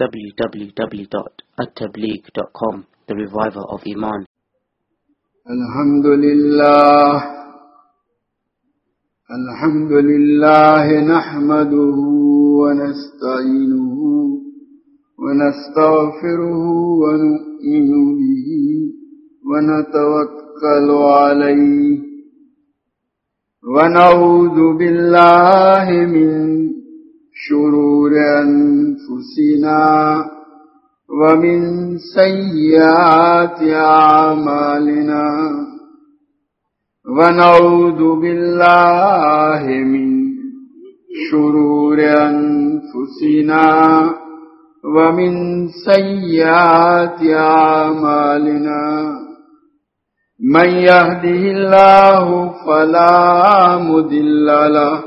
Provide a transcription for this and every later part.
www.attableek.com The Reviver of Iman الحمد لله الحمد لله نحمده ونستعينه ونستغفره ونؤمن به ونتوكل عليه ونعوذ بالله من شرور أنفسنا أنفسنا ومن سيئات أعمالنا ونعوذ بالله من شرور أنفسنا ومن سيئات أعمالنا من يهده الله فلا مدل له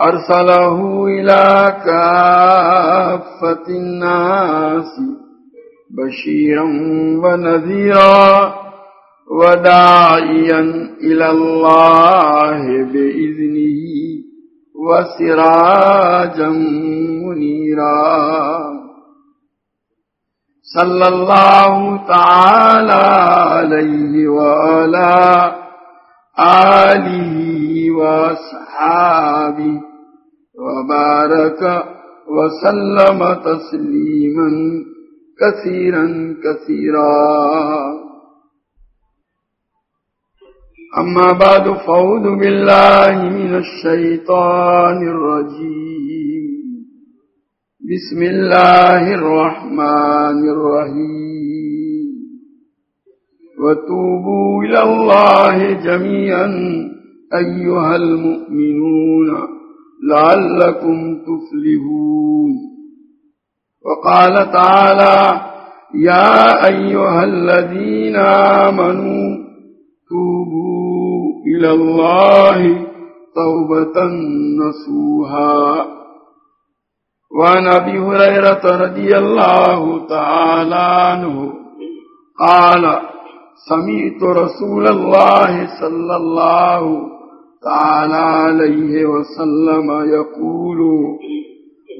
أرسله إلى كافة الناس بشيرا ونذيرا وداعيا إلى الله بإذنه وسراجا منيرا. صلى الله تعالى عليه وعلى آله وأصحابه. وبارك وسلم تسليما كثيرا كثيرا. أما بعد فأعوذ بالله من الشيطان الرجيم. بسم الله الرحمن الرحيم. وتوبوا إلى الله جميعا. أيها المؤمنون لعلكم تفلحون. وقال تعالى يا أيها الذين آمنوا توبوا إلى الله توبة نصوها وعن أبي هريرة رضي الله تعالى عنه قال سمعت رسول الله صلى الله تعالى عليه وسلم يقول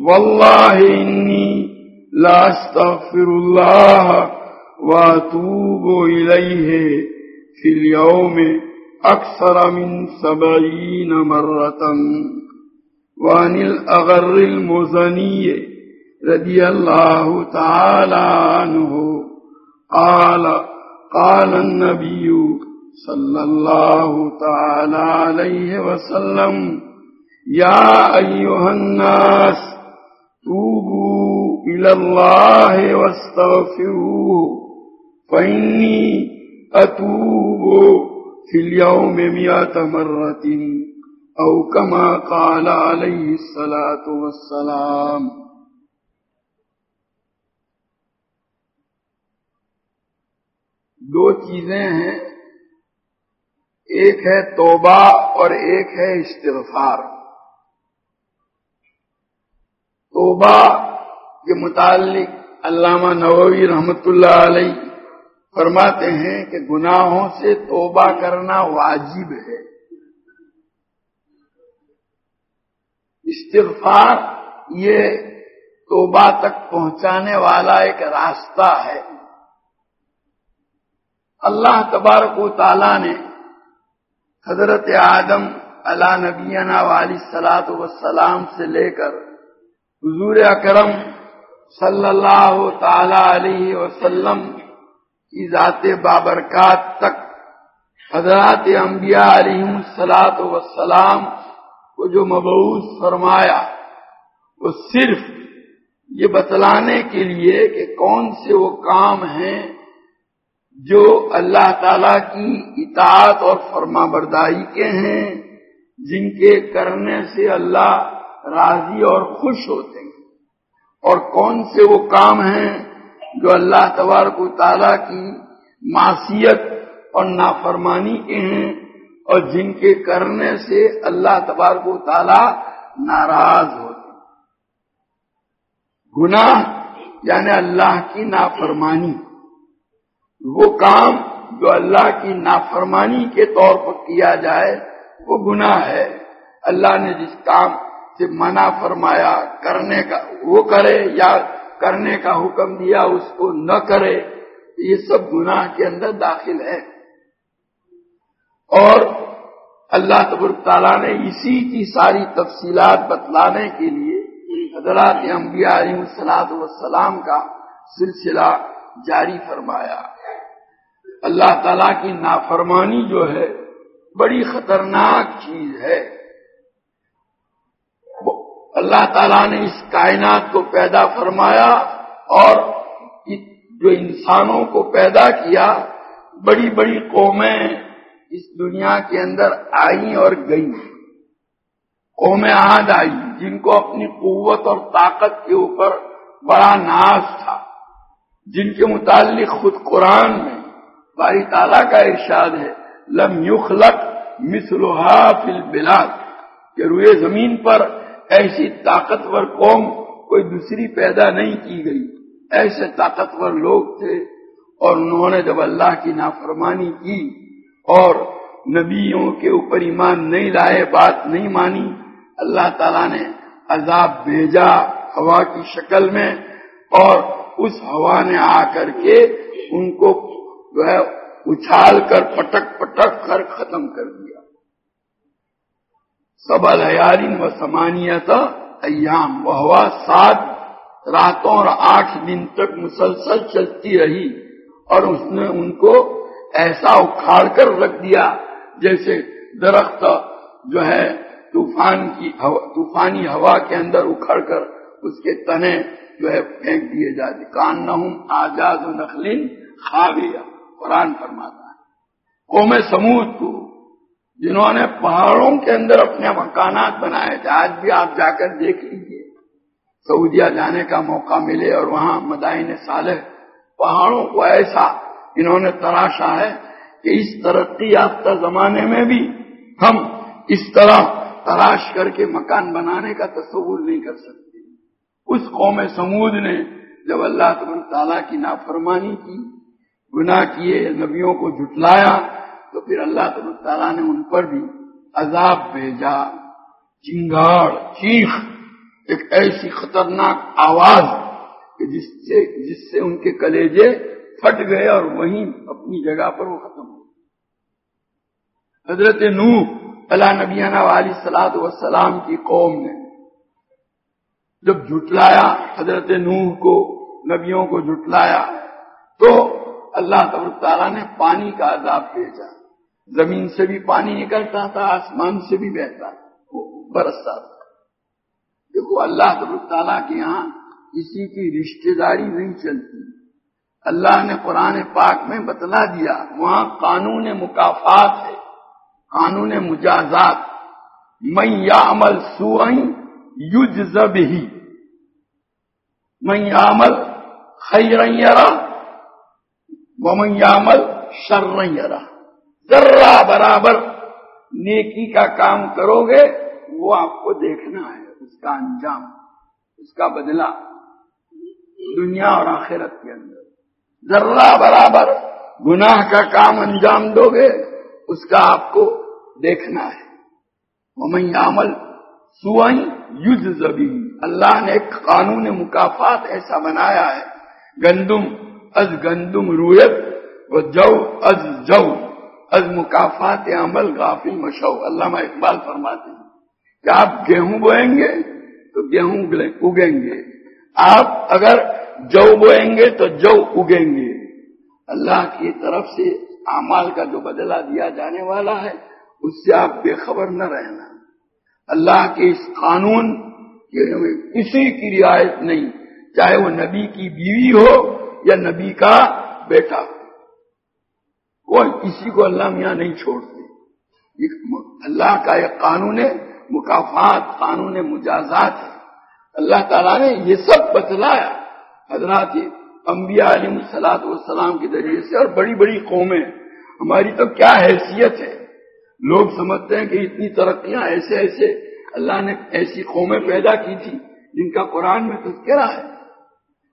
والله إني لا أستغفر الله وأتوب إليه في اليوم أكثر من سبعين مرة. وعن الأغر المزني رضي الله تعالى عنه قال قال النبي صلى الله تعالى عليه وسلم، يا أيها الناس، توبوا إلى الله واستغفروه، فإني أتوب في اليوم مئة مرة، أو كما قال عليه الصلاة والسلام. دو چیزیں ہیں ایک ہے توبہ اور ایک ہے استغفار۔ توبہ کے متعلق علامہ نووی رحمت اللہ علیہ فرماتے ہیں کہ گناہوں سے توبہ کرنا واجب ہے۔ استغفار یہ توبہ تک پہنچانے والا ایک راستہ ہے۔ اللہ تبارک و تعالی نے حضرت آدم علا نبینا والی سلاط وسلام سے لے کر حضور اکرم صلی اللہ تعالی علیہ وسلم کی ذات بابرکات تک حضرات انبیاء علیہ السلاط وسلام کو جو مبعوث فرمایا وہ صرف یہ بتلانے کے لیے کہ کون سے وہ کام ہیں جو اللہ تعالی کی اطاعت اور فرما برداری کے ہیں، جن کے کرنے سے اللہ راضی اور خوش ہوتے ہیں۔ اور کون سے وہ کام ہیں جو اللہ تبارک و تعالیٰ کی معصیت اور نافرمانی کے ہیں اور جن کے کرنے سے اللہ تبارک و تعالیٰ ناراض ہوتے ہیں۔ گناہ یعنی اللہ کی نافرمانی۔ وہ کام جو اللہ کی نافرمانی کے طور پر کیا جائے، وہ گناہ ہے۔ اللہ نے جس کام سے منع فرمایا کرنے کا، وہ کرے یا کرنے کا حکم دیا، اس کو نہ کرے، یہ سب گناہ کے اندر داخل ہے۔ اور اللہ تبر تعالیٰ نے اسی کی ساری تفصیلات بتلانے کے لیے حضرات انبیاء علیہ السلاط والسلام کا سلسلہ جاری فرمایا۔ اللہ تعالیٰ کی نافرمانی جو ہے، بڑی خطرناک چیز ہے۔ اللہ تعالیٰ نے اس کائنات کو پیدا فرمایا اور جو انسانوں کو پیدا کیا، بڑی بڑی قومیں اس دنیا کے اندر آئیں اور گئیں۔ قومیں آد آئی جن کو اپنی قوت اور طاقت کے اوپر بڑا ناز تھا، جن کے متعلق خود قرآن میں باری تعالیٰ کا ارشاد ہے، لم یخلق مثلها فی البلاد، کہ روئے زمین پر ایسی طاقتور قوم کوئی دوسری پیدا نہیں کی گئی۔ ایسے طاقتور لوگ تھے اور انہوں نے جب اللہ کی نافرمانی کی اور نبیوں کے اوپر ایمان نہیں لائے، بات نہیں مانی، اللہ تعالیٰ نے عذاب بھیجا ہوا کی شکل میں اور اس ہوا نے آ کر کے ان کو جو ہے، اچھال کر، پٹک پٹک کر ختم کر دیا۔ سب لیالین و سمانیت ایام وہ ہوا سات راتوں اور آٹھ دن تک مسلسل چلتی رہی اور اس نے ان کو ایسا اکھاڑ کر رکھ دیا جیسے درخت جو ہے طوفان کی طوفانی ہوا کے اندر اکھڑ کر اس کے تنے جو ہے پھینک دیے جاتے۔ کان نہ آزاد و نخلین خاویہ۔ قرآن فرماتا ہے۔ قوم سمود کو، جنہوں نے پہاڑوں کے اندر اپنے مکانات بنائے تھے آج بھی آپ جا کر دیکھ لیجیے سعودیہ جانے کا موقع ملے اور وہاں مدائن صالح پہاڑوں کو ایسا انہوں نے تراشا ہے کہ اس ترقی یافتہ زمانے میں بھی ہم اس طرح تراش کر کے مکان بنانے کا تصور نہیں کر سکتے۔ اس قوم سمود نے جب اللہ تب تعالیٰ کی نافرمانی کی گناہ کیے، نبیوں کو جٹلایا تو پھر اللہ تعالیٰ نے ان پر بھی عذاب بھیجا۔ چنگاڑ، چیخ، ایک ایسی خطرناک آواز کہ جس سے جس سے ان کے کلیجے پھٹ گئے اور وہیں اپنی جگہ پر وہ ختم ہو حضرت نو اللہ نبیانہ والی سلاد وسلام کی قوم نے جب جھٹلایا، حضرت نوح کو، نبیوں کو جھٹلایا، تو اللہ تب تعالیٰ نے پانی کا عذاب بھیجا۔ زمین سے بھی پانی نکلتا تھا، آسمان سے بھی بہتا تھا۔ برستا تھا۔ دیکھو، اللہ تب تعالیٰ کے یہاں کسی کی رشتے داری نہیں چلتی۔ اللہ نے قرآن پاک میں بتلا دیا، وہاں قانون مقافات ہے، قانون مجازات۔ میں یا عمل سوئیں یوج ہی میں یا عمل خیر وہ میں یا عمل شر ذرہ برابر نیکی کا کام کرو گے، وہ آپ کو دیکھنا ہے، اس کا انجام، اس کا بدلہ دنیا اور آخرت کے اندر۔ ذرہ برابر گناہ کا کام انجام دو گے، اس کا آپ کو دیکھنا ہے۔ وہ عمل سوئیں یوز زبی اللہ نے ایک قانون مقافات ایسا بنایا ہے، گندم از گندم رویت و جو از جو، از مقافات عمل غافل مشو۔ علامہ اقبال فرماتے ہیں کہ آپ گیہوں بوئیں گے تو گیہوں اگیں گے۔ آپ اگر جو بوئیں گے تو جو اگیں گے۔ اللہ کی طرف سے اعمال کا جو بدلہ دیا جانے والا ہے، اس سے آپ بے خبر نہ رہنا۔ اللہ کے اس قانون کسی کی رعایت نہیں۔ چاہے وہ نبی کی بیوی ہو یا نبی کا بیٹا۔ کوئی کسی کو اللہ میاں نہیں چھوڑتے اللہ کا ایک قانون مقافات قانون مجازات ہے۔ اللہ تعالیٰ نے یہ سب بتلایا۔ حضرات انبیاء علیہ السلاط والسلام کے ذریعے سے اور بڑی بڑی قومیں۔ ہماری تو کیا حیثیت ہے؟ لوگ سمجھتے ہیں کہ اتنی ترقیاں ایسے ایسے اللہ نے ایسی قومیں پیدا کی تھی جن کا قرآن میں تذکرہ ہے۔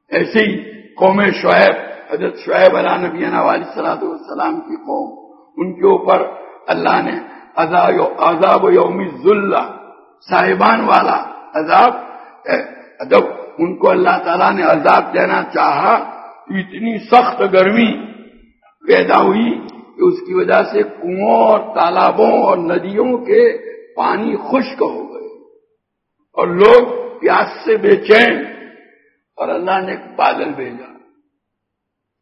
ایسے ہی قوم شعیب، حضرت شعیب علیہ نبی علیہ صلاح والسلام کی قوم، ان کے اوپر اللہ نے عذاب یوم ذلہ صاحبان والا عذاب جب ان کو اللہ تعالیٰ نے عذاب دینا چاہا تو اتنی سخت گرمی پیدا ہوئی کہ اس کی وجہ سے کنو اور تالابوں اور ندیوں کے پانی خشک ہو گئے۔ اور لوگ پیاس سے بے چین اور اللہ نے ایک بادل بھیجا۔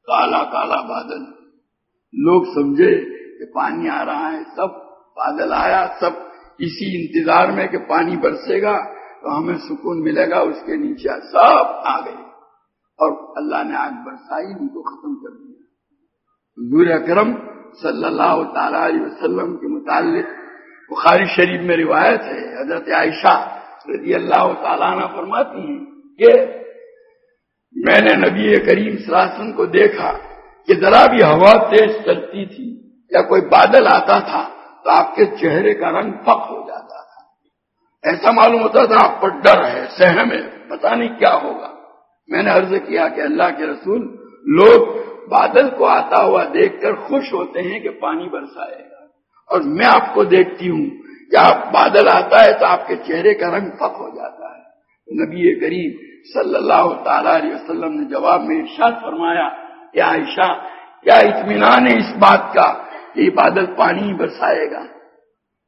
کالا کالا بادل۔ لوگ سمجھے کہ پانی آ رہا ہے، سب بادل آیا، سب اسی انتظار میں کہ پانی برسے گا تو ہمیں سکون ملے گا، اس کے نیچے سب آ گئے۔ اور اللہ نے آگ برسائی، ان کو ختم کر دیا۔ حضور اکرم صلی اللہ تعالی علیہ وسلم کے متعلق بخاری شریف میں روایت ہے۔ حضرت عائشہ رضی اللہ تعالیٰ نے فرماتی ہیں کہ میں نے نبی کریم صلی اللہ علیہ وسلم کو دیکھا کہ ذرا بھی ہوا تیز چلتی تھی یا کوئی بادل آتا تھا تو آپ کے چہرے کا رنگ پک ہو جاتا تھا۔ ایسا معلوم ہوتا تھا آپ پر ڈر ہے، سہم ہے پتا نہیں کیا ہوگا۔ میں نے عرض کیا کہ اللہ کے رسول لوگ بادل کو آتا ہوا دیکھ کر خوش ہوتے ہیں کہ پانی برسائے گا۔ اور میں آپ کو دیکھتی ہوں کہ آپ بادل آتا ہے تو آپ کے چہرے کا رنگ پک ہو جاتا ہے۔ نبی کریم صلی اللہ تعالی علیہ وسلم نے جواب میں ارشاد فرمایا کہ عائشہ، کیا اطمینان ہے اس بات کا کہ یہ بادل پانی برسائے گا؟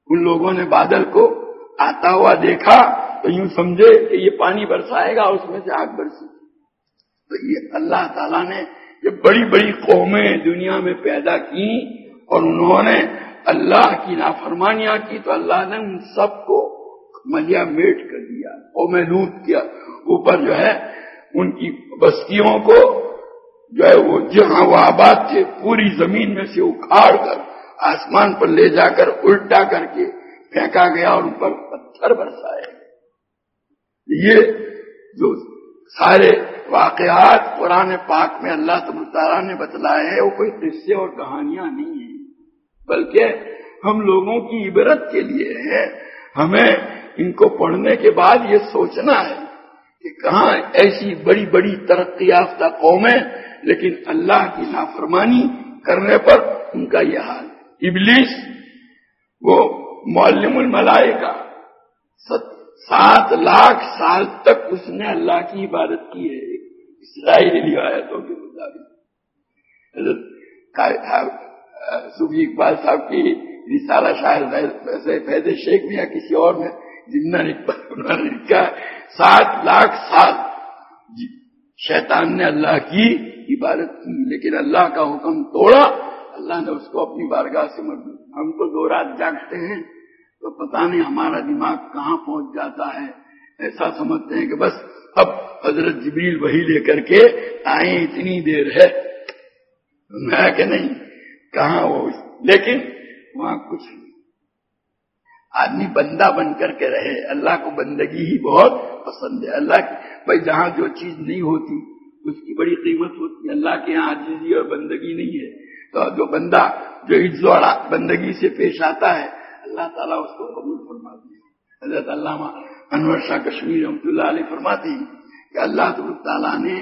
ان لوگوں نے بادل کو آتا ہوا دیکھا تو یوں سمجھے کہ یہ پانی برسائے گا اس میں سے آگ برسی۔ تو یہ اللہ تعالیٰ نے یہ بڑی بڑی قومیں دنیا میں پیدا کی اور انہوں نے اللہ کی نافرمانیاں کی تو اللہ نے ان سب کو ملیا میٹ کر دیا قوم لوٹ کیا۔ اوپر جو ہے، ان کی بستیوں کو جو ہے وہ جہاں وہ آباد تھے، پوری زمین میں سے اکھاڑ کر، آسمان پر لے جا کر، الٹا کر کے پھینکا گیا اور اوپر پتھر برسائے۔ یہ جو سارے واقعات قرآن پاک میں اللہ تب تعالیٰ نے بتلائے ہیں، وہ کوئی قصے اور کہانیاں نہیں ہیں۔ بلکہ ہم لوگوں کی عبرت کے لیے ہے۔ ہمیں ان کو پڑھنے کے بعد یہ سوچنا ہے کہ کہاں ایسی بڑی بڑی ترقی یافتہ قومیں لیکن اللہ کی نافرمانی کرنے پر ان کا یہ حال۔ ابلیس، وہ معلم الملائے کا سات لاکھ سال تک اس نے اللہ کی عبادت کی ہے اسرائیلی روایتوں کے مطابق۔ صوفی اقبال صاحب کی رسالہ شاید فیض شیخ میں یا کسی اور میں جنہوں نے لکھا سات لاکھ سال۔ جی شیطان نے اللہ کی عبادت کی، لیکن اللہ کا حکم توڑا۔ اللہ نے اس کو اپنی بارگاہ سے مر ہم تو دو رات جاگتے ہیں، تو پتہ نہیں ہمارا دماغ کہاں پہنچ جاتا ہے۔ ایسا سمجھتے ہیں کہ بس اب حضرت جبریل وہی لے کر کے آئے اتنی دیر ہے۔ میں کہ نہیں، کہاں وہ؟ لیکن وہاں کچھ نہیں آدمی بندہ بن کر کے رہے۔ اللہ کو بندگی ہی بہت پسند ہے۔ اللہ کی بھائی جہاں جو چیز نہیں ہوتی، اس کی بڑی قیمت ہوتی ہے۔ اللہ کے یہاں عزیزی اور بندگی نہیں ہے۔ تو جو بندہ جو عزوڑا بندگی سے پیش آتا ہے، اللہ تعالیٰ اس کو قبول فرماتی ہے۔ حضرت علامہ انور شاہ کشمیر رحمۃ اللہ علیہ فرماتے ہیں کہ اللہ تعالیٰ نے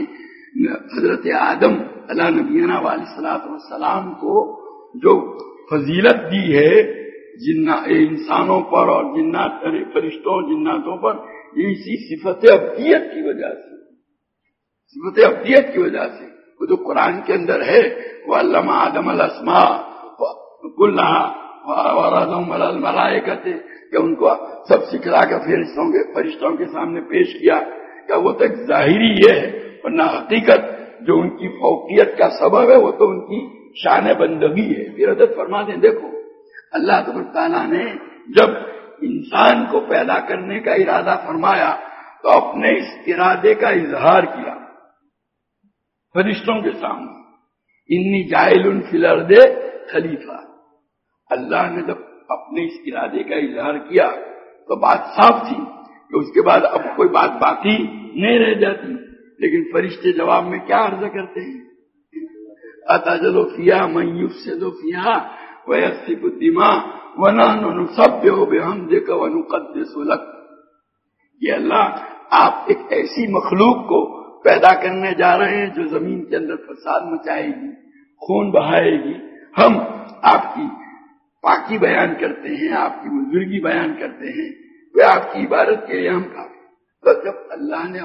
حضرت آدم اللہ نبینا علیہ والسلام کو جو فضیلت دی ہے جنا انسانوں پر اور جنات فرشتوں جناتوں پر یہ اسی صفت ابدیت کی وجہ سے، صفت ابدیت کی وجہ سے۔ وہ جو قرآن کے اندر ہے، وہ علامہ آدم السما ملائے کہتے کہ ان کو سب سکھلا کر فرشتوں کے فرشتوں کے سامنے پیش کیا۔ کہ وہ تو ایک ظاہری یہ ہے، ورنہ حقیقت جو ان کی فوقیت کا سبب ہے، وہ تو ان کی شان بندگی ہے۔ پھر حضرت فرما دیں، دیکھو۔ اللہ تعالیٰ نے جب انسان کو پیدا کرنے کا ارادہ فرمایا تو اپنے اس ارادے کا اظہار کیا فرشتوں کے سامنے۔ انی جائل فلر خلیفہ۔ اللہ نے جب اپنے اس ارادے کا اظہار کیا تو بات صاف تھی کہ اس کے بعد اب کوئی بات باقی نہیں رہ جاتی۔ لیکن فرشتے جواب میں کیا عرض کرتے ہیں؟ اتجلو فیا میوف سے دو فیا ویسف الدماء ونحن نسبح بحمدک ونقدس لک یہ اللہ آپ ایک ایسی مخلوق کو پیدا کرنے جا رہے ہیں جو زمین کے اندر فساد مچائے گی، خون بہائے گی۔ ہم آپ کی پاکی بیان کرتے ہیں، آپ کی بزرگی بیان کرتے ہیں۔ وہ آپ کی عبادت کے لیے ہم کافی تو جب اللہ نے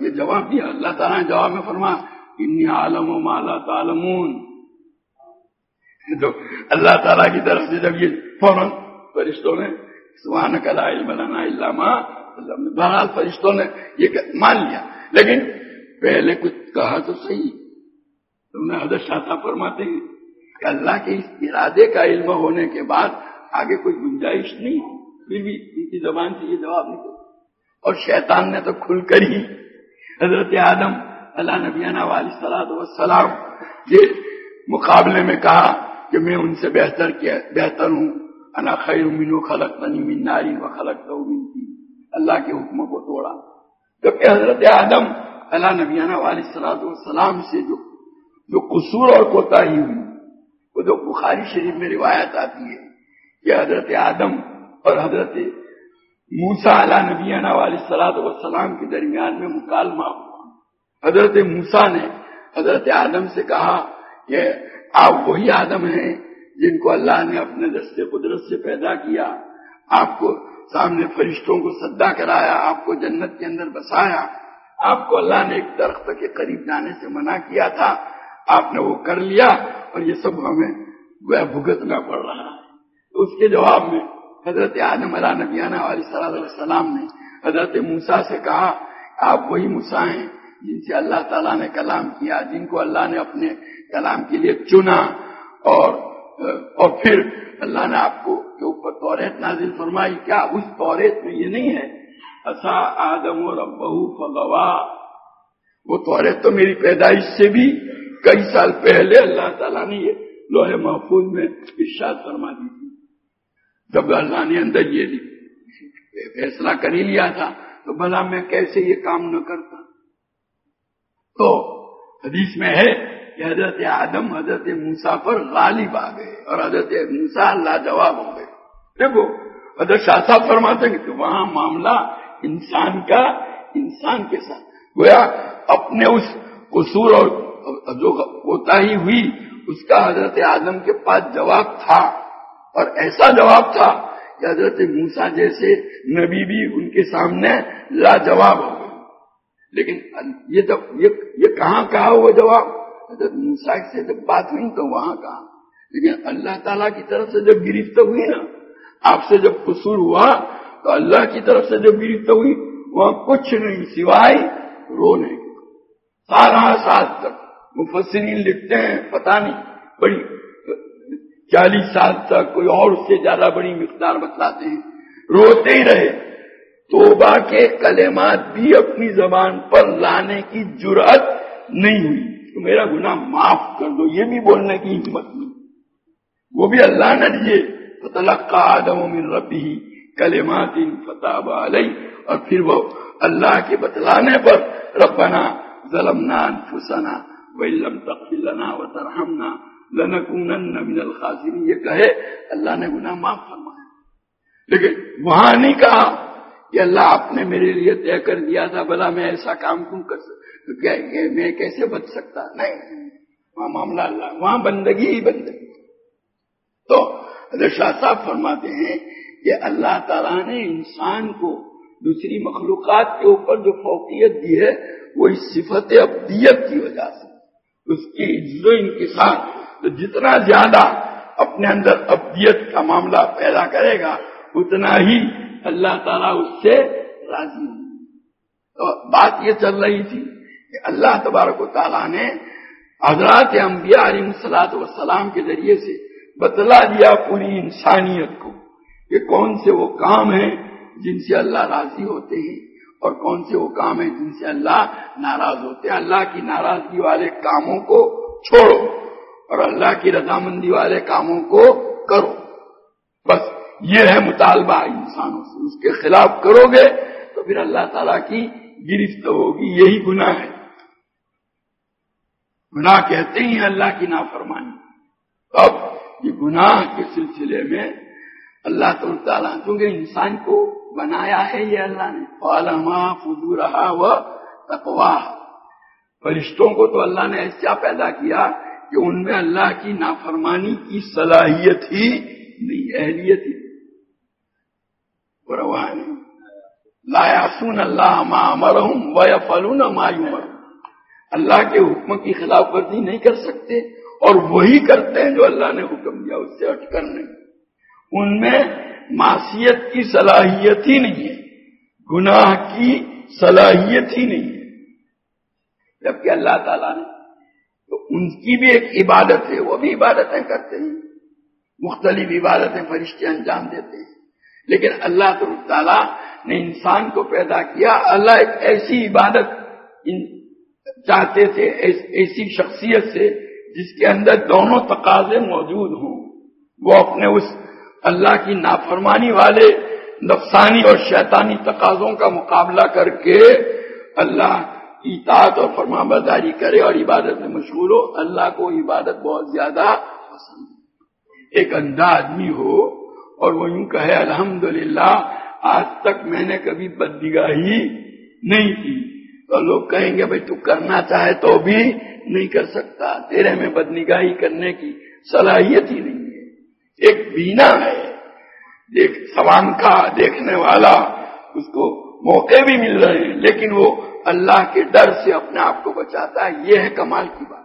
یہ جواب دیا، اللہ تعالیٰ نے جواب میں فرما انی عالم و مالا تعلمون جو اللہ تعالیٰ کی طرف سے جب یہ فوراً فرشتوں نے سبحان کلا علم لنا الا ما بہرحال فرشتوں نے یہ مان لیا۔ لیکن پہلے کچھ کہا تو صحیح۔ تم نے حضرت شاہ فرماتے ہیں کہ اللہ کے اس ارادے کا علم ہونے کے بعد آگے کوئی گنجائش نہیں، پھر بھی ان کی زبان سے یہ جواب نہیں اور شیطان نے تو کھل کر ہی حضرت آدم اللہ نبیانہ والی سلاد وسلام یہ مقابلے میں کہا کہ میں ان سے بہتر کیا بہتر ہوں. انا خیر منو خلق تنی من ناری و خلق تو اللہ کے حکموں کو توڑا. جبکہ حضرت آدم اللہ نبیانہ والی سلاد وسلام سے جو جو قصور اور کوتا ہی ہوئی، وہ جو بخاری شریف میں روایت آتی ہے کہ حضرت آدم اور حضرت موسا علیہ نبیانہ والی سلاد وسلام کے درمیان میں مکالمہ ہوا۔ حضرت موسا نے حضرت آدم سے کہا کہ آپ وہی آدم ہیں جن کو اللہ نے اپنے دستے قدرت سے پیدا کیا۔ آپ کو سامنے فرشتوں کو سدا کرایا، آپ کو جنت کے اندر بسایا۔ آپ کو اللہ نے ایک درخت کے قریب جانے سے منع کیا تھا۔ آپ نے وہ کر لیا اور یہ سب ہمیں بھگتنا پڑ رہا ہے۔ اس کے جواب میں حضرت آدم علیہ نبیانہ علیہ السلام نے حضرت موسا سے کہا، آپ وہی موسا ہیں جن سے اللہ تعالیٰ نے کلام کیا، جن کو اللہ نے اپنے کلام کے لیے چنا اور اور پھر اللہ نے آپ کو کے اوپر توریت نازل فرمائی۔ کیا اس توریت میں یہ نہیں ہے؟ اصا آدم اور ابو فغوا۔ وہ توریت تو میری پیدائش سے بھی کئی سال پہلے اللہ تعالیٰ نے یہ لوہے محفوظ میں ارشاد فرما دی تھی۔ جب اللہ نے اندر یہ فیصلہ کر ہی لیا تھا، تو بھلا میں کیسے یہ کام نہ کرتا؟ تو حدیث میں ہے کہ حضرت آدم، حضرت موسا پر غالب آ گئے اور حضرت موسا لاجواب ہو گئے۔ دیکھو، حضرت شاہ صاحب فرماتے ہیں کہ وہاں معاملہ انسان کا، انسان کے ساتھ۔ گویا اپنے اس قصور اور جو ہوتا ہی ہوئی، اس کا حضرت آدم کے پاس جواب تھا۔ اور ایسا جواب تھا کہ حضرت موسا جیسے نبی بھی ان کے سامنے لاجواب ہو لیکن یہ جب یہ کہاں کہا وہ جواب؟ حضرت موسا سے جب بات ہوئی تو وہاں کہا۔ لیکن اللہ تعالیٰ کی طرف سے جب گرفت ہوئی نا، آپ سے جب قصور ہوا تو اللہ کی طرف سے جب گرفت ہوئی، وہاں کچھ نہیں، سوائے رونے سارا سال تک مفسرین لکھتے ہیں، پتہ نہیں، بڑی چالیس سال تک کوئی اور اس سے زیادہ بڑی مقدار بتلاتے ہیں۔ روتے ہی رہے۔ توبہ کے کلمات بھی اپنی زبان پر لانے کی جرات نہیں ہوئی۔ تو میرا گناہ معاف کر دو، یہ بھی بولنے کی ہمت نہیں۔ وہ بھی اللہ نے دیے۔ فتلقا آدم من ربی کلمات فتح علیہ۔ اور پھر وہ اللہ کے بتلانے پر ربنا ظلمنا انفسنا وَإِلَّمْ تَغْفِرْ لَنَا وَتَرْحَمْنَا لَنَكُونَنَّ مِنَ الْخَاسِرِينَ یہ کہے، اللہ نے گناہ معاف فرمایا لیکن وہاں نہیں کہا کہ اللہ آپ نے میرے لیے طے کر دیا تھا بلا میں ایسا کام کیوں کر سکتا؟ میں کیسے بچ سکتا؟ نہیں، وہاں معاملہ اللہ، وہاں بندگی ہی بندگی۔ تو شاہ صاحب فرماتے ہیں کہ اللہ تعالیٰ نے انسان کو دوسری مخلوقات کے اوپر جو فوقیت دی ہے، وہ اس صفت ابدیت کی وجہ سے۔ اس کی عزت و انکسار تو جتنا زیادہ اپنے اندر ابدیت کا معاملہ پیدا کرے گا، اتنا ہی اللہ تعالیٰ اس سے راضی تو بات یہ چل رہی تھی کہ اللہ تبارک و تعالیٰ نے حضرات انبیاء علیہ السلاط وسلام کے ذریعے سے بتلا دیا پوری انسانیت کو کہ کون سے وہ کام ہیں جن سے اللہ راضی ہوتے ہیں اور کون سے وہ کام ہیں جن سے اللہ ناراض ہوتے ہیں۔ اللہ کی ناراضگی والے کاموں کو چھوڑو اور اللہ کی رضامندی والے کاموں کو کرو۔ بس یہ ہے مطالبہ انسانوں سے۔ اس کے خلاف کرو گے تو پھر اللہ تعالیٰ کی گرفت ہوگی، یہی گناہ ہے۔ گناہ کہتے ہی اللہ کی نافرمانی۔ اب یہ گناہ کے سلسلے میں اللہ تعالیٰ کیونکہ انسان کو بنایا ہے یہ اللہ نے۔ علما فضو رہا و تقوا۔ فرشتوں کو تو اللہ نے ایسا پیدا کیا کہ ان میں اللہ کی نافرمانی کی صلاحیت ہی نہیں، اہلیت ہی لایا سن اللہ ما مرحوم و فلون مایو اللہ کے حکم کی خلاف ورزی نہیں کر سکتے اور وہی کرتے ہیں جو اللہ نے حکم دیا اس سے ہٹ کر نہیں. ان میں معصیت کی صلاحیت ہی نہیں ہے. گناہ کی صلاحیت ہی نہیں ہے. جبکہ اللہ تعالیٰ نے تو ان کی بھی ایک عبادت ہے، وہ بھی عبادتیں کرتے ہیں، مختلف عبادتیں فرشتے انجام دیتے ہیں. لیکن اللہ تعالیٰ نے انسان کو پیدا کیا، اللہ ایک ایسی عبادت چاہتے تھے ایسی شخصیت سے جس کے اندر دونوں تقاضے موجود ہوں۔ وہ اپنے اس اللہ کی نافرمانی والے، نفسانی اور شیطانی تقاضوں کا مقابلہ کر کے اللہ کی اطاعت اور فرما برداری کرے اور عبادت میں مشغول ہو۔ اللہ کو عبادت بہت زیادہ پسند ایک اندھا آدمی ہو اور وہ یوں کہے، الحمدللہ، آج تک میں نے کبھی بدنگاہی نہیں کی. تو لوگ کہیں گے، بھائی تو کرنا چاہے تو بھی نہیں کر سکتا، تیرے میں بدنگاہی کرنے کی صلاحیت ہی نہیں ہے۔ ایک بینا ہے دیکھ سوان کا دیکھنے والا، اس کو موقع بھی مل رہے ہیں، لیکن وہ اللہ کے ڈر سے اپنے آپ کو بچاتا ہے۔ یہ ہے کمال کی بات۔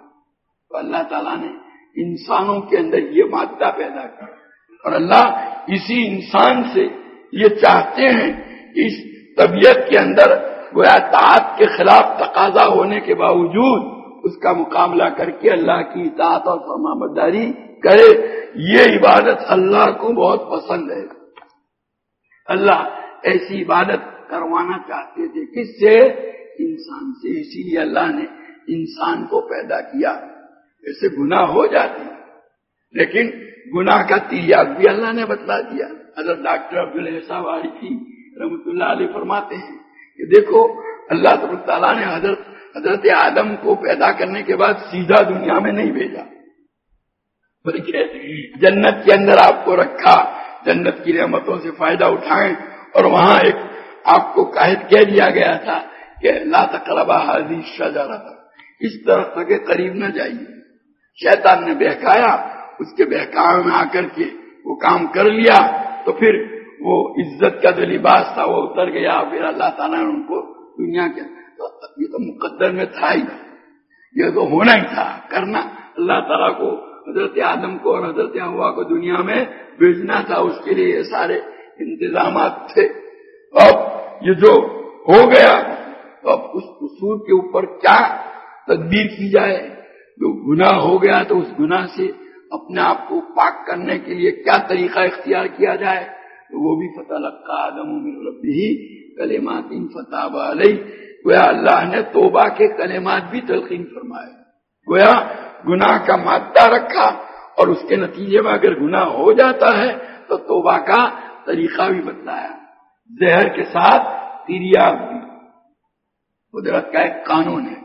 تو اللہ تعالیٰ نے انسانوں کے اندر یہ مادہ پیدا کی اور اللہ اسی انسان سے یہ چاہتے ہیں کہ اس طبیعت کے اندر گویا تعت کے خلاف تقاضا ہونے کے باوجود اس کا مقابلہ کر کے اللہ کی اطاعت اور فرما برداری کرے، یہ عبادت اللہ کو بہت پسند ہے۔ اللہ ایسی عبادت کروانا چاہتے تھے۔ کس سے؟ انسان سے۔ اسی لیے اللہ نے انسان کو پیدا کیا۔ ایسے گناہ ہو جاتے لیکن گناہ کا تیاگ بھی اللہ نے بتلا دیا۔ حضرت ڈاکٹر عبد الحصہ تھی رحمت اللہ علیہ فرماتے ہیں کہ دیکھو، اللہ تعالیٰ نے حضرت حضرت آدم کو پیدا کرنے کے بعد سیدھا دنیا میں نہیں بھیجا۔ بلکہ جنت کے اندر آپ کو رکھا، جنت کی رحمتوں سے فائدہ اٹھائیں۔ اور وہاں ایک آپ کو قائد کہہ دیا گیا تھا کہ لا تقربا حاضی شاہ اس طرح کے قریب نہ جائیے۔ شیطان نے بہکایا اس کے بہکاوے میں آ کر کے وہ کام کر لیا تو پھر وہ عزت کا جو لباس تھا وہ اتر گیا، پھر اللہ تعالیٰ نے ان کو دنیا کے یہ تو مقدر میں تھا ہی یہ تو ہونا ہی تھا، کرنا۔ اللہ تعالیٰ کو، حضرت آدم کو اور حضرت ہوا کو دنیا میں بھیجنا تھا، اس کے لیے یہ سارے انتظامات تھے۔ اب یہ جو ہو گیا، تو اب اس قصور کے اوپر کیا تدبیر کی جائے؟ جو گناہ ہو گیا تو اس گناہ سے اپنے آپ کو پاک کرنے کے لیے کیا طریقہ اختیار کیا جائے، تو وہ بھی فتح لگا آدم ربی کلمات فتح علیہ گویا اللہ نے توبہ کے کلمات بھی تلقین فرمائے۔ گویا گناہ کا مادہ رکھا اور اس کے نتیجے میں اگر گناہ ہو جاتا ہے، تو توبہ کا طریقہ بھی بتلایا۔ زہر کے ساتھ تیریاگ بھی۔ قدرت کا ایک قانون ہے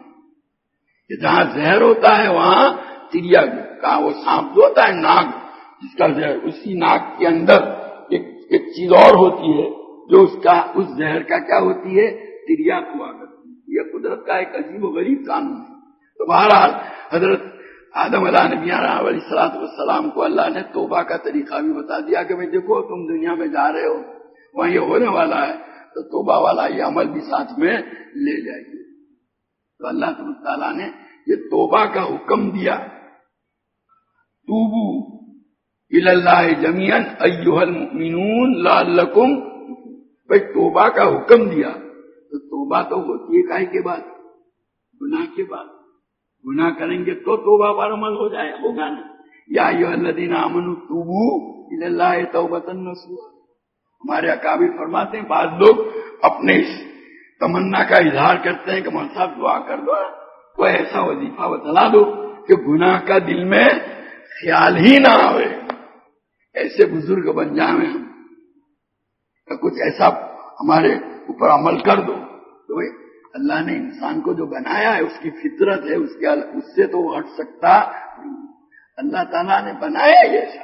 کہ جہاں زہر ہوتا ہے، وہاں تیریا کا وہ سانپ جو ہوتا ہے ناگ، جس کا زہر اسی ناگ کے اندر ایک ایک چیز اور ہوتی ہے جو اس کا، اس زہر کا کیا ہوتی ہے؟ تریا ہوا کرتی یہ قدرت کا ایک عجیب و غریب قانون ہے۔ تو بہرحال حضرت آدم اللہ نبی علیہ السلاط والسلام کو اللہ نے توبہ کا طریقہ بھی بتا دیا کہ بھائی دیکھو، تم دنیا میں جا رہے ہو وہاں یہ ہونے والا ہے، تو توبہ والا یہ عمل بھی ساتھ میں لے جائیے۔ تو اللہ تعالیٰ نے یہ توبہ کا حکم دیا۔ توبو اللہ جمیان ایوہ المؤمنون لعلکم بھائی توبہ کا حکم دیا۔ تو توبہ تو ہوتی ہے کائی کے بعد؟ گناہ کے بعد۔ گناہ کریں گے تو توبہ پر عمل ہو جائے، ہوگا نا؟ یا الذین آمنوا توبو اللہ توبتا نصوحا ہمارے اکابر فرماتے ہیں، بعض لوگ اپنے اس تمنا کا اظہار کرتے ہیں کہ من صاحب دعا کر دو کوئی ایسا وظیفہ بتلا دو کہ گناہ کا دل میں خیال ہی نہ آئے ایسے بزرگ بن جائیں ہم۔ کچھ ایسا ہمارے اوپر عمل کر دو۔ تو اللہ نے انسان کو جو بنایا ہے، اس کی فطرت ہے، اس کے اس سے تو وہ ہٹ سکتا۔ اللہ تعالیٰ نے بنایا ایسا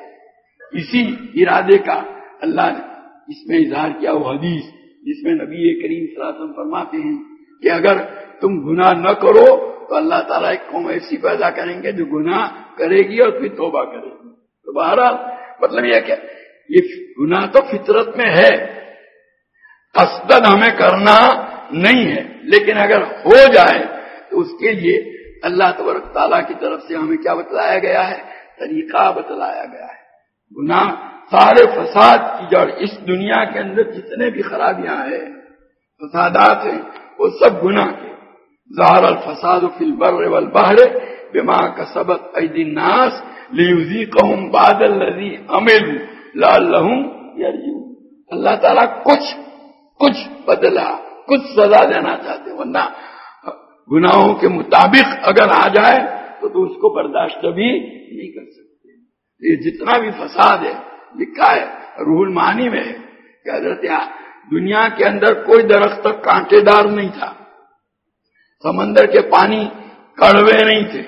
اسی ارادے کا اللہ نے اس میں اظہار کیا۔ وہ حدیث جس میں نبی کریم صلی اللہ علیہ وسلم فرماتے ہیں کہ اگر تم گناہ نہ کرو تو اللہ تعالیٰ ایک قوم ایسی پیدا کریں گے جو گناہ کرے گی اور پھر توبہ کرے گی۔ تو بہرحال مطلب یہ کیا یہ گناہ تو فطرت میں ہے قصدن ہمیں کرنا نہیں ہے، لیکن اگر ہو جائے تو اس کے لیے اللہ تبارک تعالیٰ کی طرف سے ہمیں کیا بتلایا گیا ہے؟ طریقہ بتلایا گیا ہے۔ گناہ سارے فساد کی جڑ اس دنیا کے اندر جتنے بھی خرابیاں ہیں، فسادات ہیں، وہ سب گناہ کے۔ ظاہر الفساد فی البر والبحر بما کا سبق الناس لیذیقہم بعد الذی عملوا لعلہم یرجعون۔ اللہ تعالیٰ کچھ کچھ بدلا کچھ سزا دینا چاہتے ورنہ گناہوں کے مطابق اگر آ جائے تو تو اس کو برداشت بھی نہیں کر سکتے۔ یہ جتنا بھی فساد ہے، لکھا ہے روح المانی میں کہ حضرت دنیا کے اندر کوئی درخت کانٹے دار نہیں تھا۔ سمندر کے پانی کڑوے نہیں تھے۔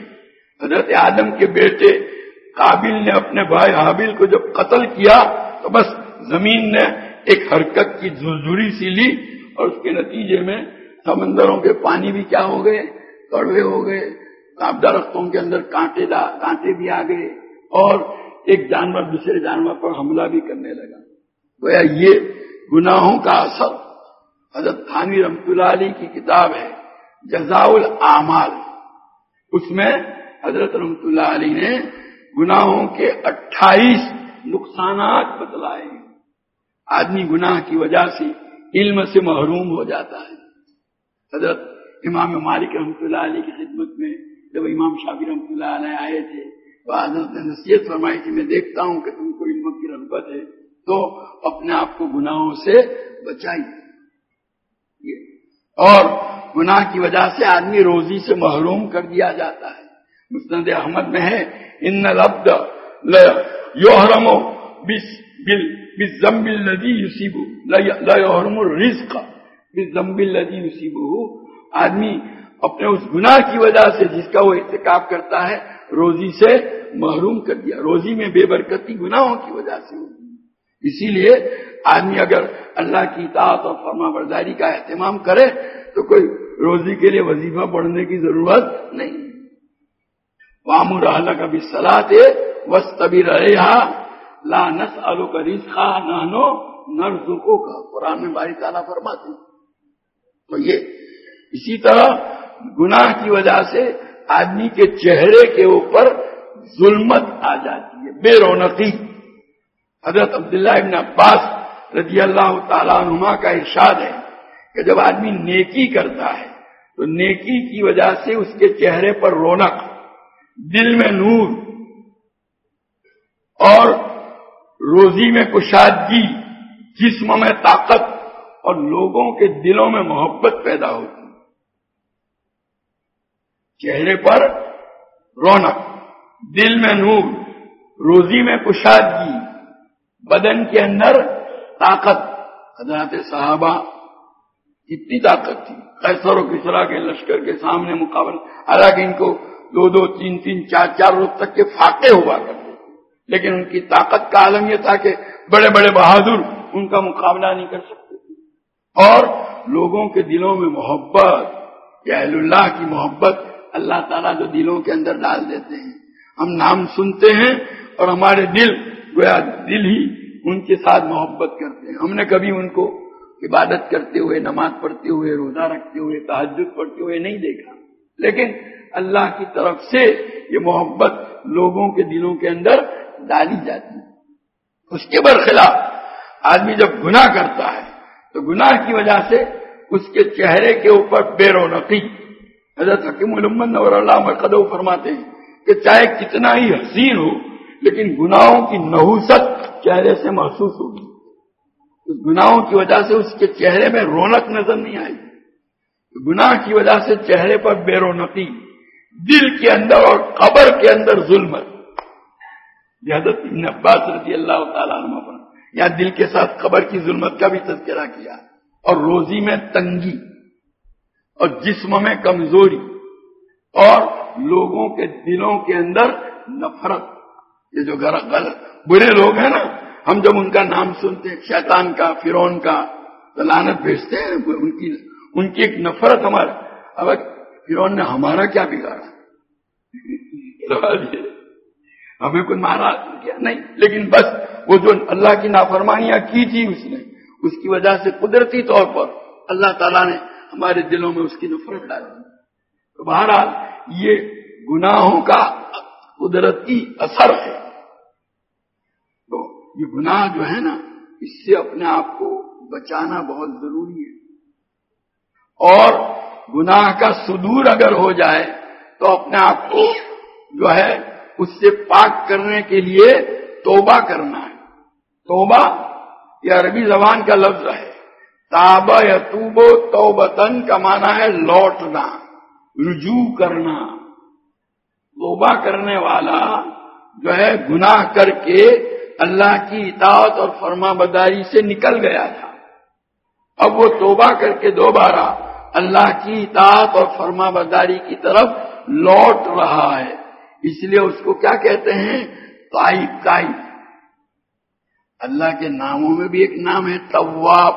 حضرت آدم کے بیٹے قابل نے اپنے بھائی حابل کو جب قتل کیا تو بس زمین نے ایک حرکت کی زلزوری سی لی اور اس کے نتیجے میں سمندروں کے پانی بھی کیا ہو گئے، کڑوے ہو گئے۔ درختوں کے اندر کانٹے کانٹے بھی آ گئے اور ایک جانور دوسرے جانور پر حملہ بھی کرنے لگا۔ گویا یہ گناہوں کا اثر حضرت خانی رحمت اللہ علی کی کتاب ہے۔ جزاء العمال اس میں حضرت رحمت اللہ علی نے گناہوں کے اٹھائیس نقصانات بتلائے آدمی گناہ کی وجہ سے علم سے محروم ہو جاتا ہے۔ حضرت امام مالک رحمۃ اللہ علیہ کی خدمت میں جب امام شافی رحمۃ اللہ علیہ آئے تھے، تو حضرت نے نصیحت فرمائی کہ میں دیکھتا ہوں کہ تم کو علم کی رغبت ہے، تو اپنے آپ کو گناہوں سے بچائیے۔ اور گناہ کی وجہ سے آدمی روزی سے محروم کر دیا جاتا ہے۔ مسند احمد میں ہے، ان لبد یوحرم بل ندی یوسیبو لحرم الرزق بزمبل ندی یوسیبو آدمی اپنے اس گناہ کی وجہ سے جس کا وہ احتکاب کرتا ہے، روزی سے محروم کر دیا۔ روزی میں بے برکتی گناہوں کی وجہ سے ہوتی اسی لیے آدمی اگر اللہ کی اطاعت اور فرما برداری کا اہتمام کرے تو کوئی روزی کے لیے وظیفہ پڑھنے کی ضرورت نہیں۔ وام الحلہ کا بھی صلاح دے بس تبھی رہے لا نس آلو کا رزقا نانو نرزقوں کا قرآن میں باری تعالیٰ فرماتے تو یہ اسی طرح گناہ کی وجہ سے آدمی کے چہرے کے اوپر ظلمت آ جاتی ہے، بے رونقی۔ حضرت عبداللہ ابن عباس رضی اللہ تعالیٰ نما کا ارشاد ہے۔ کہ جب آدمی نیکی کرتا ہے تو نیکی کی وجہ سے اس کے چہرے پر رونق، دل میں نور اور روزی میں کشادگی، جسم میں طاقت اور لوگوں کے دلوں میں محبت پیدا ہوتی چہرے پر رونق، دل میں نور، روزی میں کشادگی، بدن کے اندر طاقت۔ حضرات صحابہ کتنی طاقت تھی کیسر و کسرا کے لشکر کے سامنے مقابلہ حالانکہ ان کو دو دو، تین تین، چار چار روز تک کے فاقے ہوا کرتے لیکن ان کی طاقت کا عالم یہ تھا کہ بڑے بڑے بہادر ان کا مقابلہ نہیں کر سکتے اور لوگوں کے دلوں میں محبت یا اہل اللہ کی محبت اللہ تعالیٰ جو دلوں کے اندر ڈال دیتے ہیں۔ ہم نام سنتے ہیں اور ہمارے دل گویا دل ہی ان کے ساتھ محبت کرتے ہیں۔ ہم نے کبھی ان کو عبادت کرتے ہوئے، نماز پڑھتے ہوئے، روزہ رکھتے ہوئے تحجد پڑھتے ہوئے نہیں دیکھا۔ لیکن اللہ کی طرف سے یہ محبت لوگوں کے دلوں کے اندر ڈالی جاتی ہے۔ اس کے برخلاف آدمی جب گناہ کرتا ہے، تو گناہ کی وجہ سے اس کے چہرے کے اوپر بے رونقی۔ حضرت حکیم علمت نور اللہ مرکز فرماتے ہیں کہ چاہے کتنا ہی حسین ہو، لیکن گناہوں کی نحوست چہرے سے محسوس ہوگی۔ گناہوں کی وجہ سے اس کے چہرے میں رونق نظر نہیں آئی گناہ کی وجہ سے چہرے پر بے رونقی دل کے اندر اور قبر کے اندر ظلمت حضرت ابن عباس رضی اللہ تعالیٰ عنہ پر یا دل کے ساتھ قبر کی ظلمت کا بھی تذکرہ کیا اور روزی میں تنگی اور جسم میں کمزوری اور لوگوں کے دلوں کے اندر نفرت یہ جو غلط برے لوگ ہیں نا ہم جب ان کا نام سنتے ہیں، شیطان کا فرون کا، تو لانت بھیجتے ہیں ان کی ان کی ایک نفرت ہمارا اب فرون نے ہمارا کیا بگاڑا؟ ہمیں کوئی مارا کیا؟ نہیں۔ لیکن بس وہ جو اللہ کی نافرمانیاں کی تھی اس نے، اس کی وجہ سے قدرتی طور پر اللہ تعالیٰ نے ہمارے دلوں میں اس کی نفرت ڈالی۔ تو بہرحال یہ گناہوں کا قدرتی اثر ہے۔ یہ گناہ جو ہے نا، اس سے اپنے آپ کو بچانا بہت ضروری ہے۔ اور گناہ کا صدور اگر ہو جائے تو اپنے آپ کو جو ہے، اس سے پاک کرنے کے لیے توبہ کرنا ہے۔ توبہ، یہ عربی زبان کا لفظ ہے۔ تابا یا توبو توبتن کا مانا ہے لوٹنا، رجوع کرنا۔ توبہ کرنے والا جو ہے، گناہ کر کے اللہ کی اطاعت اور فرما بداری سے نکل گیا تھا۔ اب وہ توبہ کر کے دوبارہ اللہ کی اطاعت اور فرما بداری کی طرف لوٹ رہا ہے۔ اس لیے اس کو کیا کہتے ہیں؟ تائی اللہ کے ناموں میں بھی ایک نام ہے طواب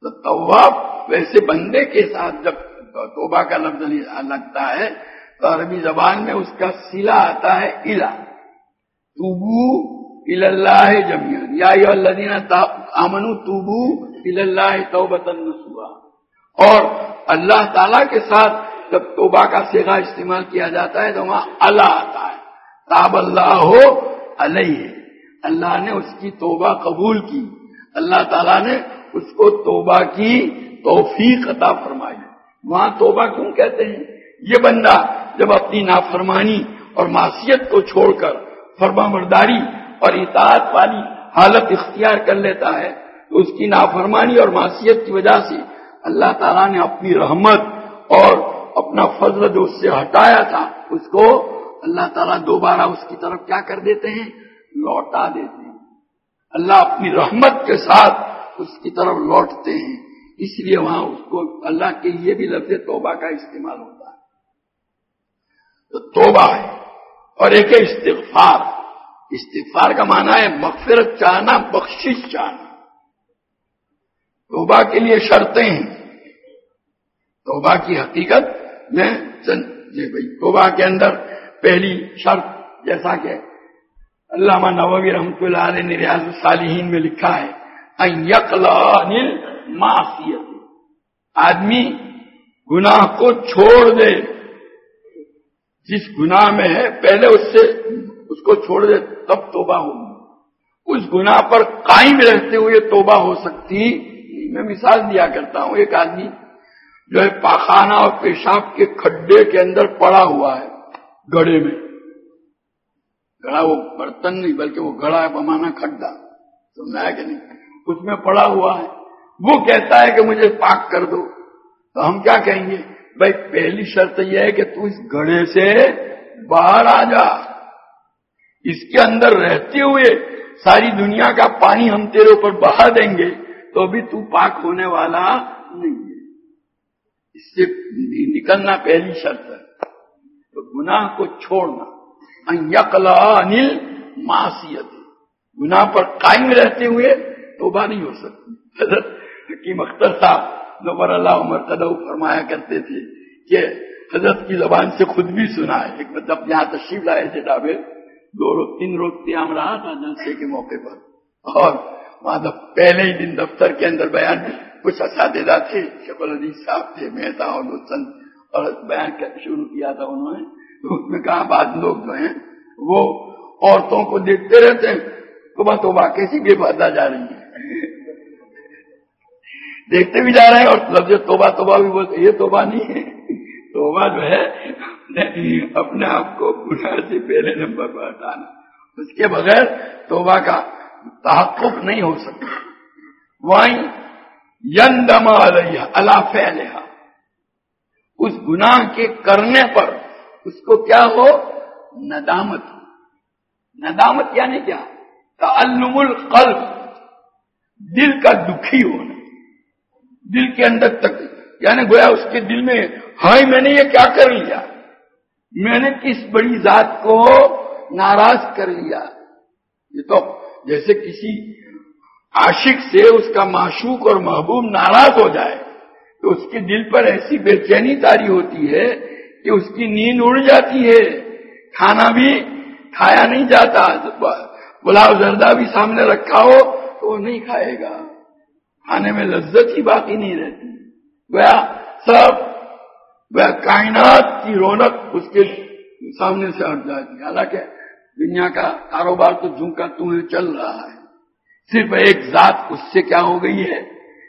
تو طواب ویسے بندے کے ساتھ جب توبہ کا لفظ لگتا ہے تو عربی زبان میں اس کا سلا آتا ہے، الا۔ توبو اللہ جمیان یا اللہ امن توبو اللہ توبتن نسوا اور اللہ تعالی کے ساتھ جب توبہ کا سیگا استعمال کیا جاتا ہے تو وہاں اللہ آتا ہے۔ تاب اللہ ہو علیہ۔ اللہ نے اس کی توبہ قبول کی۔ اللہ تعالیٰ نے اس کو توبہ کی توفیق عطا فرمائی۔ وہاں توبہ کیوں کہتے ہیں؟ یہ بندہ جب اپنی نافرمانی اور معصیت کو چھوڑ کر فرما مرداری اور اطاعت والی حالت اختیار کر لیتا ہے، تو اس کی نافرمانی اور معصیت کی وجہ سے اللہ تعالیٰ نے اپنی رحمت اور اپنا فضل جو اس سے ہٹایا تھا، اس کو اللہ تعالیٰ دوبارہ اس کی طرف کیا کر دیتے ہیں؟ لوٹا دیتے ہیں۔ اللہ اپنی رحمت کے ساتھ اس کی طرف لوٹتے ہیں، اس لیے وہاں اس کو اللہ کے لیے بھی لفظ توبہ کا استعمال ہوتا ہے۔ تو توبہ ہے۔ اور ایک ہے استغفار۔ استغفار کا معنی ہے مغفرت چاہنا، بخشش چاہنا۔ توبہ کے لیے شرطیں ہیں۔ توبہ کی حقیقت میں جی بھائی، توبہ کے اندر پہلی شرط جیسا کہ علامہ نووی رحمۃ اللہ علیہ نے ریاض الصالحین میں لکھا ہے معصیت آدمی گناہ کو چھوڑ دے۔ جس گناہ میں ہے، پہلے اس سے، اس کو چھوڑ دے، تب توبہ ہوگی۔ اس گناہ پر قائم رہتے ہوئے توبہ ہو سکتی۔ میں مثال دیا کرتا ہوں، ایک آدمی جو ہے پاخانہ اور پیشاب کے کھڈے کے اندر پڑا ہوا ہے گڑے میں۔ گڑا وہ برتن نہیں، بلکہ وہ گڑا ہے بمانا کھڈا۔ سمجھا کہ نہیں؟ اس میں پڑا ہوا ہے۔ وہ کہتا ہے کہ مجھے پاک کر دو۔ تو ہم کیا کہیں گے؟ بھائی پہلی شرط یہ ہے کہ تو اس گڑے سے باہر آ جا۔ اس کے اندر رہتے ہوئے ساری دنیا کا پانی ہم تیرے اوپر بہا دیں گے، تو بھی تو پاک ہونے والا نہیں ہے۔ اس سے نکلنا پہلی شرط ہے۔ تو گناہ کو چھوڑنا۔ یقلا انل معصیت۔ گناہ پر قائم رہتے ہوئے توبہ نہیں ہو سکتی۔ حضرت حکیم اختر صاحب نبر اللہ عمر قدو فرمایا کرتے تھے کہ حضرت کی زبان سے خود بھی سنا ہے ایک مطلب یہاں تشریف لائے تھے ڈابے دو روز، تین روز قیام رہا تھا جلسے کے موقع پر۔ اور وہاں پہلے ہی دن دفتر کے اندر بیان کچھ اساتذہ تھے شکل عزیز صاحب تھے مہتا اور دوسن اور بیان شروع کیا تھا انہوں نے۔ تو اس میں کہا، بعض لوگ جو ہیں، وہ عورتوں کو دیکھتے رہتے ہیں۔ تو تو کیسی بے پردہ جا رہی ہے دیکھتے بھی جا رہے ہیں اور لفظ توبہ توبہ بھی بولتے یہ توبہ نہیں ہے۔ توبہ جو ہے، اپنے آپ کو گناہ سے پہلے نمبر پر ہٹانا۔ اس کے بغیر توبہ کا تحقق نہیں ہو سکتا۔ وہیں یندما علیہ، اللہ فعلہ اس گناہ کے کرنے پر اس کو کیا ہو؟ ندامت۔ ندامت یعنی کیا؟ تعلم القلب۔ دل کا دکھی ہونا۔ دل کے اندر تک یعنی گویا اس کے دل میں ہائی میں نے یہ کیا کر لیا؟ میں نے کس بڑی ذات کو ناراض کر لیا؟ یہ تو جیسے کسی عاشق سے اس کا معشوق اور محبوب ناراض ہو جائے، تو اس کے دل پر ایسی بے چینی تاری ہوتی ہے کہ اس کی نیند اڑ جاتی ہے۔ کھانا بھی کھایا نہیں جاتا گلاب زردہ بھی سامنے رکھا ہو تو وہ نہیں کھائے گا۔ کھانے میں لذت ہی باقی نہیں رہتی۔ گیا سب گیا کائنات کی رونق اس کے سامنے سے ہٹ جاتی ہے۔ حالانکہ دنیا کا کاروبار تو جھومکا تمہیں چل رہا ہے۔ صرف ایک ذات اس سے کیا ہو گئی ہے؟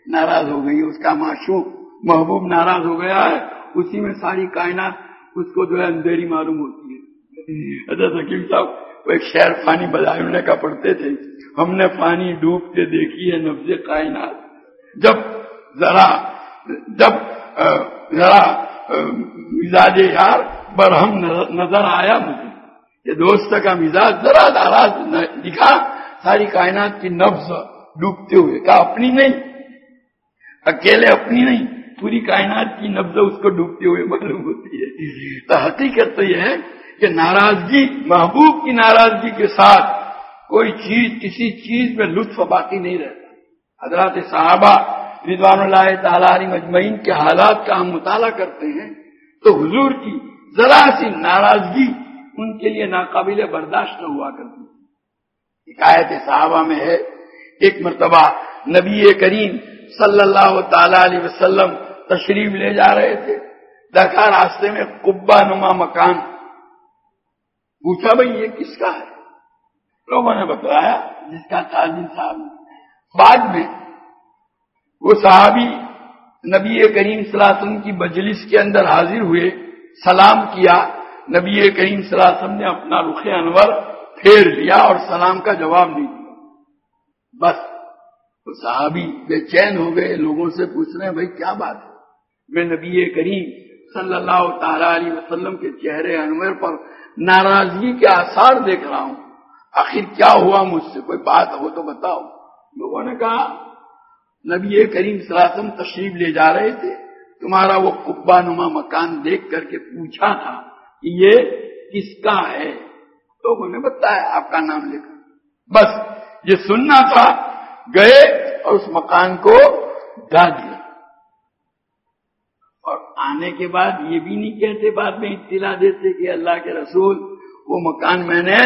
ناراض ہو گئی اس کا معشوق محبوب ناراض ہو گیا ہے۔ اسی میں ساری کائنات اس کو جو ہے اندھیری معلوم ہوتی ہے۔ حضرت حکیم صاحب وہ ایک شہر پانی بجائے کا پڑھتے تھے، ہم نے پانی ڈوبتے دیکھی ہے نفز کائنات۔ جب ذرا جب ذرا مزاج یار برہم نظر آیا مجھے۔ کہ دوست کا مزاج ذرا ناراض دکھا، ساری کائنات کی نفز ڈوبتے ہوئے۔ کہا، اپنی نہیں۔ اکیلے اپنی نہیں۔ پوری کائنات کی نبز اس کو ڈوبتے ہوئے معلوم ہوتی ہے۔ تو حقیقت تو یہ ہے کہ ناراضگی، محبوب کی ناراضگی کے ساتھ کوئی چیز، کسی چیز میں لطف باقی نہیں رہتا۔ حضرات صحابہ رضوان اللہ تعالیٰ علی مجمعین کے حالات کا ہم مطالعہ کرتے ہیں تو حضور کی ذرا سی ناراضگی ان کے لیے ناقابل برداشت نہ ہوا کرتی حکایت صحابہ میں ہے، ایک مرتبہ نبی کریم صلی اللہ تعالی علیہ وسلم تشریف لے جا رہے تھے۔ دیکھا راستے میں کبا نما مکان۔ پوچھا بھائی یہ کس کا ہے؟ لوگوں نے بتایا جس کا تعلیم صاحب۔ بعد میں وہ صحابی نبی کریم صلی اللہ علیہ وسلم کی مجلس کے اندر حاضر ہوئے، سلام کیا، نبی کریم صلی اللہ علیہ وسلم نے اپنا رخ انور پھیر لیا اور سلام کا جواب نہیں دیا۔ بس، وہ صحابی بے چین ہو گئے، لوگوں سے پوچھ رہے ہیں، بھائی، کیا بات ہے؟ میں نبی کریم صلی اللہ تعالی علیہ وسلم کے چہرے انور پر ناراضگی کے آثار دیکھ رہا ہوں۔ آخر کیا ہوا مجھ سے؟ کوئی بات ہو تو بتاؤ۔ لوگوں نے کہا، نبی کریم صلی اللہ علیہ وسلم تشریف لے جا رہے تھے۔ تمہارا وہ کبا نما مکان دیکھ کر کے پوچھا تھا کہ یہ کس کا ہے؟ لوگوں نے بتایا، آپ کا نام لکھا۔ بس، یہ سننا تھا، گئے اور اس مکان کو ڈا دیا۔ اور آنے کے بعد یہ بھی نہیں کہتے، بعد میں اطلاع دیتے کہ اللہ کے رسول وہ مکان میں نے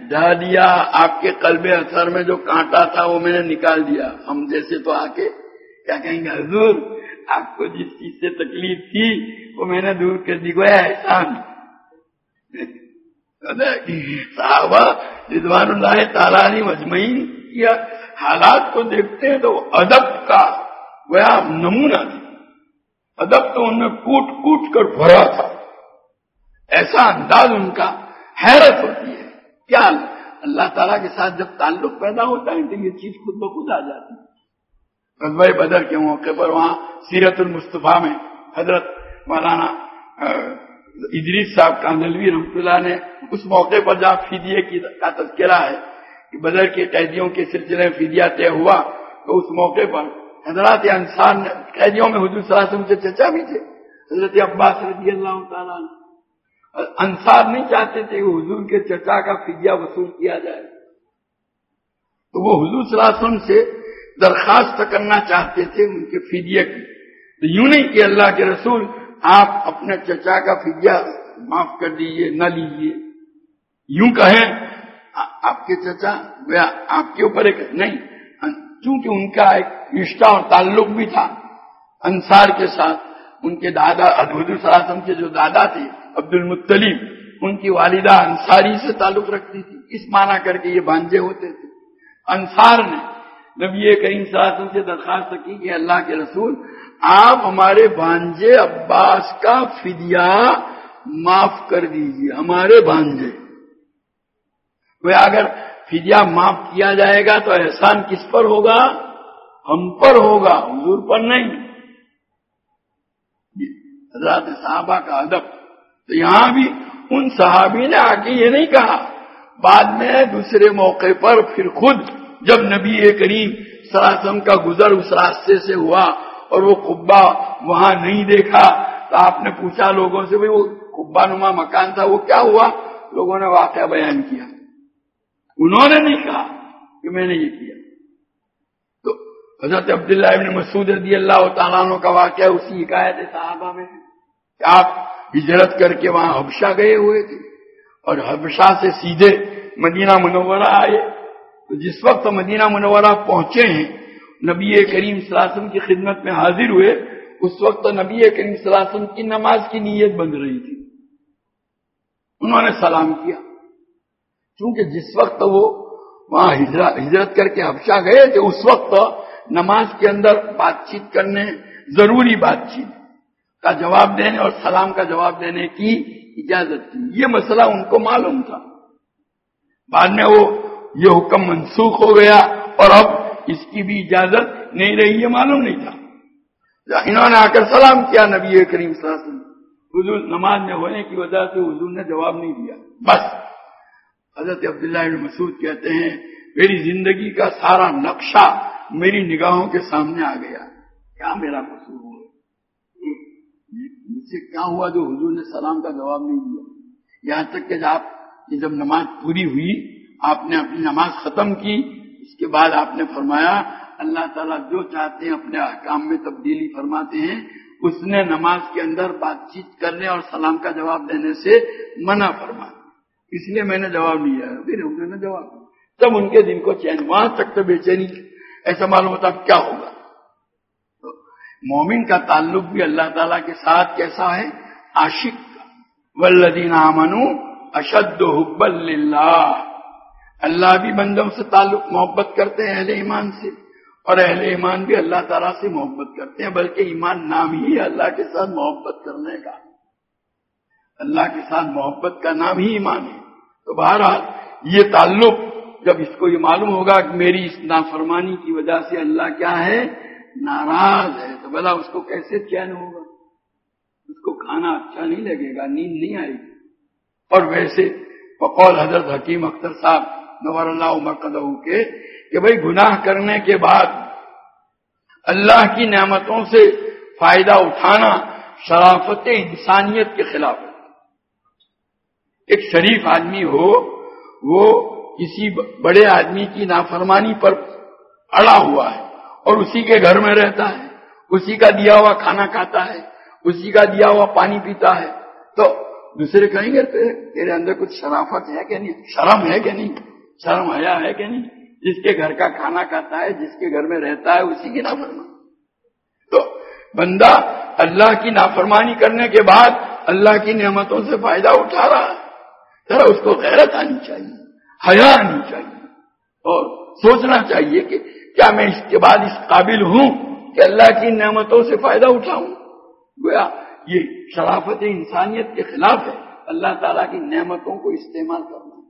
ڈھا دیا، آپ کے قلب اثر میں جو کانٹا تھا وہ میں نے نکال دیا۔ ہم جیسے تو آ کے کیا کہیں گے؟ حضور، آپ کو جس چیز سے تکلیف تھی وہ میں نے دور کر دی، گویا احسان۔ صحابہ رضوان اللہ تعالی مجمعین کیا۔ حالات کو دیکھتے ہیں تو ادب کا وہ نمونہ تھا۔ ادب تو ان میں کوٹ کوٹ کر بھرا تھا۔ ایسا انداز ان کا۔ حیرت ہوتی ہے۔ کیا اللہ تعالیٰ کے ساتھ جب تعلق پیدا ہوتا ہے تو یہ چیز خود بخود آ جاتی ہے۔ بدر کے موقع پر وہاں سیرت المصطفیٰ میں حضرت مولانا ادریس صاحب کاندلوی رحمت اللہ نے اس موقع پر جہاں فیدیے کی کا تذکرہ ہے کہ بدر کے قیدیوں کے سلسلے میں فدیہ طے ہوا تو اس موقع پر حضرات انسان قیدیوں میں حضور صلی اللہ علیہ وسلم سے چچا بھی تھے حضرت عباس رضی اللہ تعالیٰ نے انصار نہیں چاہتے تھے کہ حضور کے چچا کا فدیہ وصول کیا جائے۔ تو وہ حضور صلی اللہ علیہ وسلم سے درخواست کرنا چاہتے تھے ان کے فدیہ کی۔ تو یوں نہیں کہ اللہ کے رسول آپ اپنے چچا کا فدیہ معاف کر دیجیے نہ لیجیے یوں کہیں آپ کے چچا آپ کے اوپر ایک، نہیں چونکہ ان کا ایک رشتہ اور تعلق بھی تھا انصار کے ساتھ، ان کے دادا، حضور وسلم کے جو دادا تھے عبد المطلیب ان کی والدہ انصاری سے تعلق رکھتی تھی۔ اس معنی کر کے یہ بانجے ہوتے تھے۔ انصار نے نبی کریم صلی اللہ سے درخواست کی کہ اللہ کے رسول، آپ ہمارے بانجے عباس کا فدیہ معاف کر دیجیے ہمارے بانجے اگر فدیہ معاف کیا جائے گا تو احسان کس پر ہوگا؟ ہم پر ہوگا، حضور پر نہیں۔ حضرات صحابہ کا ادب۔ تو یہاں بھی ان صحابی نے آ کے یہ نہیں کہا، بعد میں دوسرے موقع پر پھر خود جب نبی کریم سراسم کا گزر اس راستے سے ہوا اور وہ قبا وہاں نہیں دیکھا، تو آپ نے پوچھا لوگوں سے وہ قبا نما مکان تھا، وہ کیا ہوا؟ لوگوں نے واقعہ بیان کیا۔ انہوں نے نہیں کہا کہ میں نے یہ کیا۔ تو حضرت عبداللہ ابن مسعود رضی اللہ تعالیٰ عنہ کا واقعہ اسی حکایت صحابہ میں کہ آپ ہجرت کر کے وہاں حبشہ گئے ہوئے تھے۔ اور حبشہ سے سیدھے مدینہ منورہ آئے۔ تو جس وقت مدینہ منورہ پہنچے ہیں، نبی کریم صلی اللہ علیہ وسلم کی خدمت میں حاضر ہوئے، اس وقت نبی کریم صلی اللہ علیہ وسلم کی نماز کی نیت بن رہی تھی۔ انہوں نے سلام کیا۔ کیونکہ جس وقت وہ وہاں ہجرت کر کے حبشہ گئے تھے، اس وقت نماز کے اندر بات چیت کرنے، ضروری بات چیت۔ کا جواب دینے اور سلام کا جواب دینے کی اجازت تھی۔ یہ مسئلہ ان کو معلوم تھا۔ بعد میں وہ یہ حکم منسوخ ہو گیا اور اب اس کی بھی اجازت نہیں رہی، یہ معلوم نہیں تھا۔ انہوں نے آ کر سلام کیا نبی کریم صلی اللہ علیہ وسلم۔ حضور نماز میں ہونے کی وجہ سے حضور نے جواب نہیں دیا۔ بس۔ حضرت عبداللہ بن مسعود کہتے ہیں، میری زندگی کا سارا نقشہ میری نگاہوں کے سامنے آ گیا۔ کیا میرا قصور ہوا؟ مجھ سے کیا ہوا جو حضور نے سلام کا جواب نہیں دیا؟ یہاں تک کہ آپ جب نماز پوری ہوئی، آپ نے اپنی نماز ختم کی، اس کے بعد آپ نے فرمایا، اللہ تعالیٰ جو چاہتے ہیں اپنے احکام میں تبدیلی فرماتے ہیں، اس نے نماز کے اندر بات چیت کرنے اور سلام کا جواب دینے سے منع فرما اس لیے میں نے جواب نہیں دیا۔ پھر انہوں نے جواب دیا۔ تب ان کے دن کو چین، وہاں تک تو بے چینی۔ ایسا معلوم ہوتا کیا ہوگا؟ مومن کا تعلق بھی اللہ تعالیٰ کے ساتھ کیسا ہے؟ عاشق کا ولدین امنو اشد حب اللہ اللہ بھی بندوں سے تعلق محبت کرتے ہیں اہل ایمان سے، اور اہل ایمان بھی اللہ تعالیٰ سے محبت کرتے ہیں، بلکہ ایمان نام ہی ہے اللہ کے ساتھ محبت کرنے کا۔ اللہ کے ساتھ محبت کا نام ہی ایمان ہے۔ تو بہرحال یہ تعلق جب اس کو یہ معلوم ہوگا کہ میری اس نافرمانی کی وجہ سے اللہ کیا ہے؟ ناراض ہے تو بلا اس کو کیسے چین ہوگا؟ اس کو کھانا اچھا نہیں لگے گا، نیند نہیں آئے گی۔ اور ویسے بقول حضرت حکیم اختر صاحب نور اللہ عمر قدو کے کہ بھائی گناہ کرنے کے بعد اللہ کی نعمتوں سے فائدہ اٹھانا شرافت انسانیت کے خلاف ہے۔ ایک شریف آدمی ہو، وہ کسی بڑے آدمی کی نافرمانی پر اڑا ہوا ہے۔ اور اسی کے گھر میں رہتا ہے، اسی کا دیا ہوا کھانا کھاتا ہے، اسی کا دیا ہوا پانی پیتا ہے۔ تو دوسرے کہیں گے، تیرے اندر کچھ شرافت ہے کہ نہیں؟ شرم ہے کہ نہیں؟ شرم حیا ہے کہ نہیں؟ جس کے گھر کا کھانا کھاتا ہے، جس کے گھر میں رہتا ہے، اسی کی نافرمانی۔ تو بندہ اللہ کی نافرمانی کرنے کے بعد اللہ کی نعمتوں سے فائدہ اٹھا رہا ہے۔ ذرا اس کو غیرت آنی چاہیے، حیا آنی چاہیے اور سوچنا چاہیے کہ کیا میں اس کے بعد اس قابل ہوں کہ اللہ کی نعمتوں سے فائدہ اٹھاؤں؟ گویا یہ شرافت انسانیت کے خلاف ہے۔ اللہ تعالیٰ کی نعمتوں کو استعمال کرنا۔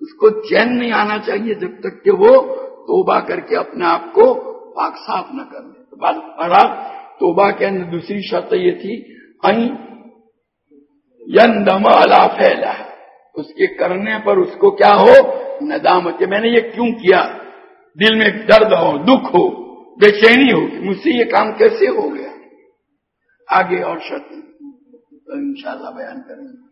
اس کو چین نہیں آنا چاہیے جب تک کہ وہ توبہ کر کے اپنے آپ کو پاک صاف نہ کر لے۔ توبہ کے اندر دوسری شرط یہ تھی اللہ پھیلا ہے اس کے کرنے پر اس کو کیا ہو؟ ندامت۔ میں نے یہ کیوں کیا؟ دل میں درد ہو، دکھ ہو، بے چینی ہو، مجھ سے یہ کام کیسے ہو گیا؟ آگے اور شرط اللہ بیان کریں گے۔